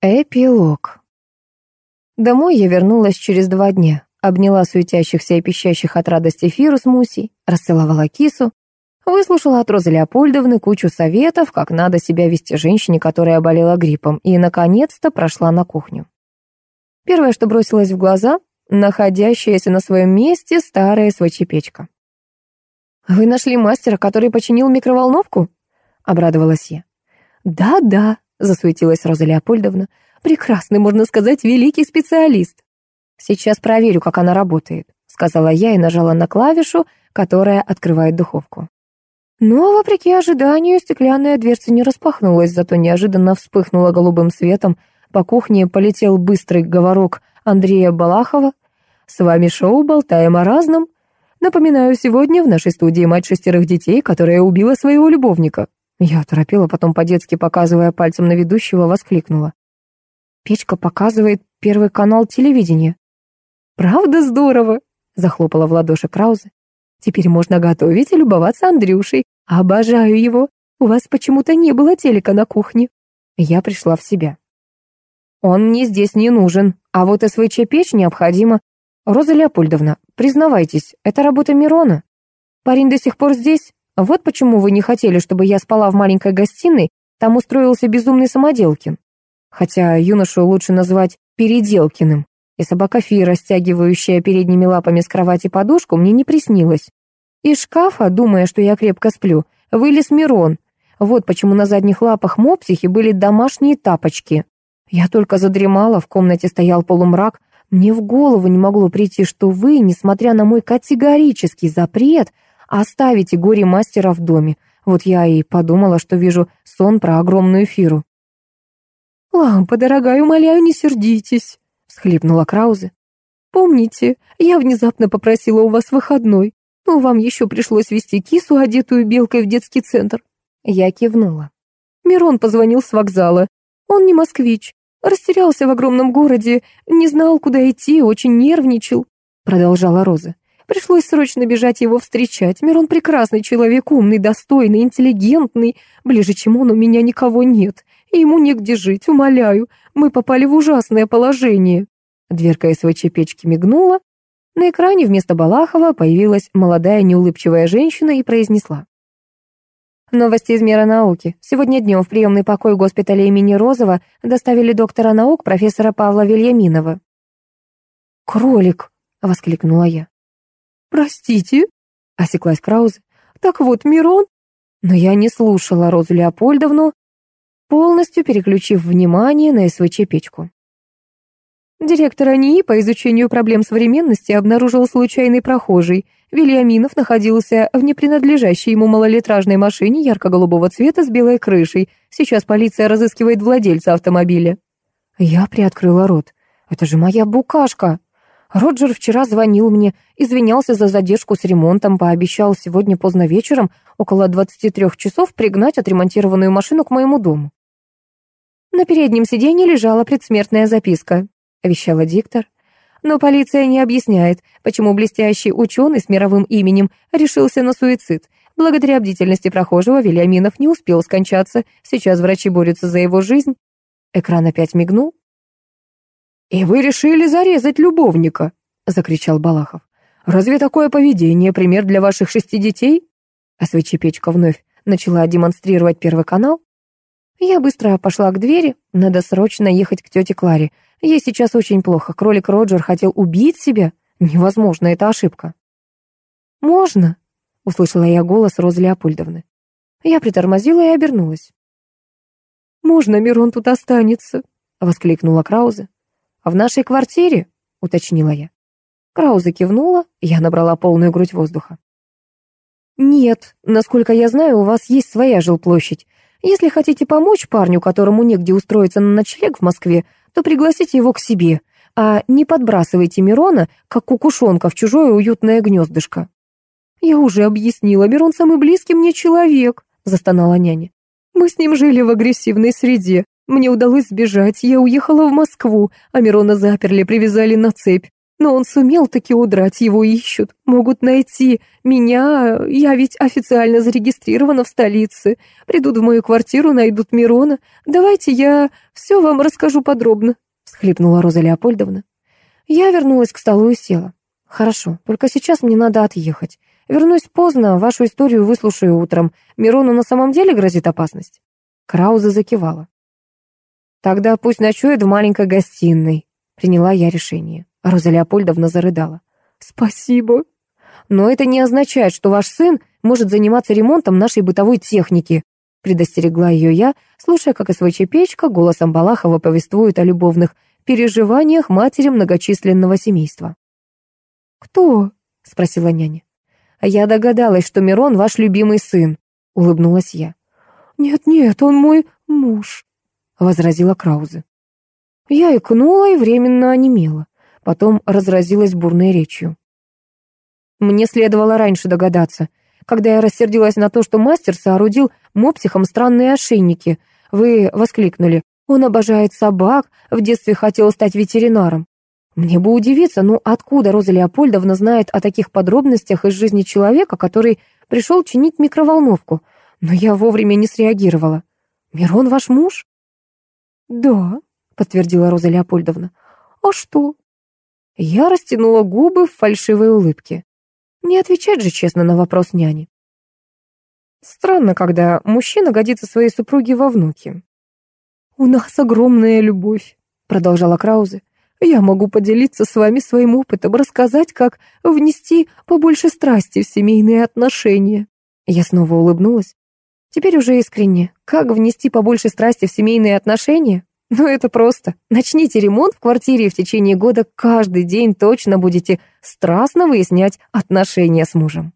Эпилог. Домой я вернулась через два дня, обняла суетящихся и пищащих от радости Фиру с Мусей, расцеловала кису, выслушала от Розы Леопольдовны кучу советов, как надо себя вести женщине, которая болела гриппом, и, наконец-то, прошла на кухню. Первое, что бросилось в глаза, находящаяся на своем месте старая свечепечка. «Вы нашли мастера, который починил микроволновку?» — обрадовалась я. «Да-да», засуетилась Роза Леопольдовна. «Прекрасный, можно сказать, великий специалист». «Сейчас проверю, как она работает», — сказала я и нажала на клавишу, которая открывает духовку. Но, вопреки ожиданию, стеклянная дверца не распахнулась, зато неожиданно вспыхнула голубым светом. По кухне полетел быстрый говорок Андрея Балахова. «С вами шоу «Болтаем о разном». Напоминаю, сегодня в нашей студии мать шестерых детей, которая убила своего любовника. Я торопила, потом по-детски, показывая пальцем на ведущего, воскликнула. Печка показывает первый канал телевидения. «Правда здорово!» — захлопала в ладоши Краузе. «Теперь можно готовить и любоваться Андрюшей. Обожаю его. У вас почему-то не было телека на кухне». Я пришла в себя. «Он мне здесь не нужен, а вот СВЧ-печь необходима. Роза Леопольдовна, признавайтесь, это работа Мирона. Парень до сих пор здесь?» Вот почему вы не хотели, чтобы я спала в маленькой гостиной, там устроился безумный самоделкин. Хотя юношу лучше назвать Переделкиным, и собака Фи, растягивающая передними лапами с кровати подушку, мне не приснилась. Из шкафа, думая, что я крепко сплю, вылез Мирон. Вот почему на задних лапах мопсихи были домашние тапочки. Я только задремала, в комнате стоял полумрак. Мне в голову не могло прийти, что вы, несмотря на мой категорический запрет, Оставите горе-мастера в доме. Вот я и подумала, что вижу сон про огромную фиру. «Лампа, дорогая, умоляю, не сердитесь», — всхлипнула Краузе. «Помните, я внезапно попросила у вас выходной, но вам еще пришлось вести кису, одетую белкой в детский центр». Я кивнула. Мирон позвонил с вокзала. Он не москвич, растерялся в огромном городе, не знал, куда идти, очень нервничал, продолжала Роза. Пришлось срочно бежать его встречать. Мирон прекрасный человек, умный, достойный, интеллигентный. Ближе, чем он, у меня никого нет. И ему негде жить, умоляю. Мы попали в ужасное положение». Дверка СВЧ-печки мигнула. На экране вместо Балахова появилась молодая неулыбчивая женщина и произнесла. Новости из мира науки. Сегодня днем в приемный покой госпиталя имени Розова доставили доктора наук профессора Павла Вильяминова. «Кролик!» — воскликнула я. «Простите?» — осеклась Краузе. «Так вот, Мирон...» Но я не слушала Розу Леопольдовну, полностью переключив внимание на СВЧ-печку. Директор АНИИ по изучению проблем современности обнаружил случайный прохожий. Вильяминов находился в непринадлежащей ему малолитражной машине ярко-голубого цвета с белой крышей. Сейчас полиция разыскивает владельца автомобиля. Я приоткрыла рот. «Это же моя букашка!» Роджер вчера звонил мне, извинялся за задержку с ремонтом, пообещал сегодня поздно вечером, около 23 часов, пригнать отремонтированную машину к моему дому. На переднем сиденье лежала предсмертная записка, вещала диктор. Но полиция не объясняет, почему блестящий ученый с мировым именем решился на суицид. Благодаря бдительности прохожего Вильяминов не успел скончаться, сейчас врачи борются за его жизнь. Экран опять мигнул, «И вы решили зарезать любовника?» — закричал Балахов. «Разве такое поведение пример для ваших шести детей?» А свечепечка вновь начала демонстрировать первый канал. Я быстро пошла к двери, надо срочно ехать к тете Кларе. Ей сейчас очень плохо, кролик Роджер хотел убить себя. Невозможно, это ошибка. «Можно?» — услышала я голос Розы Леопольдовны. Я притормозила и обернулась. «Можно, Мирон тут останется?» — воскликнула Краузе. «В нашей квартире?» — уточнила я. Крауза кивнула, я набрала полную грудь воздуха. «Нет, насколько я знаю, у вас есть своя жилплощадь. Если хотите помочь парню, которому негде устроиться на ночлег в Москве, то пригласите его к себе, а не подбрасывайте Мирона, как кукушонка, в чужое уютное гнездышко». «Я уже объяснила, Мирон самый близкий мне человек», — застонала няня. «Мы с ним жили в агрессивной среде. Мне удалось сбежать, я уехала в Москву, а Мирона заперли, привязали на цепь. Но он сумел таки удрать, его ищут, могут найти. Меня, я ведь официально зарегистрирована в столице. Придут в мою квартиру, найдут Мирона. Давайте я все вам расскажу подробно», — всхлипнула Роза Леопольдовна. Я вернулась к столу и села. «Хорошо, только сейчас мне надо отъехать. Вернусь поздно, вашу историю выслушаю утром. Мирону на самом деле грозит опасность?» Крауза закивала. «Тогда пусть ночует в маленькой гостиной», — приняла я решение. Роза Леопольдовна зарыдала. «Спасибо. Но это не означает, что ваш сын может заниматься ремонтом нашей бытовой техники», предостерегла ее я, слушая, как СВЧ-печка голосом Балахова повествует о любовных переживаниях матери многочисленного семейства. «Кто?» — спросила няня. «Я догадалась, что Мирон ваш любимый сын», — улыбнулась я. «Нет-нет, он мой муж», — возразила Краузе. Я икнула и временно онемела потом разразилась бурной речью. Мне следовало раньше догадаться. Когда я рассердилась на то, что мастер соорудил мопсихам странные ошейники, вы воскликнули. Он обожает собак, в детстве хотел стать ветеринаром. Мне бы удивиться, ну откуда Роза Леопольдовна знает о таких подробностях из жизни человека, который пришел чинить микроволновку? Но я вовремя не среагировала. «Мирон ваш муж?» «Да», — подтвердила Роза Леопольдовна. «А что? Я растянула губы в фальшивой улыбке. Не отвечать же честно на вопрос няни. Странно, когда мужчина годится своей супруге во внуки. «У нас огромная любовь», — продолжала Краузе. «Я могу поделиться с вами своим опытом, рассказать, как внести побольше страсти в семейные отношения». Я снова улыбнулась. Теперь уже искренне. Как внести побольше страсти в семейные отношения? Ну это просто. Начните ремонт в квартире и в течение года каждый день точно будете страстно выяснять отношения с мужем.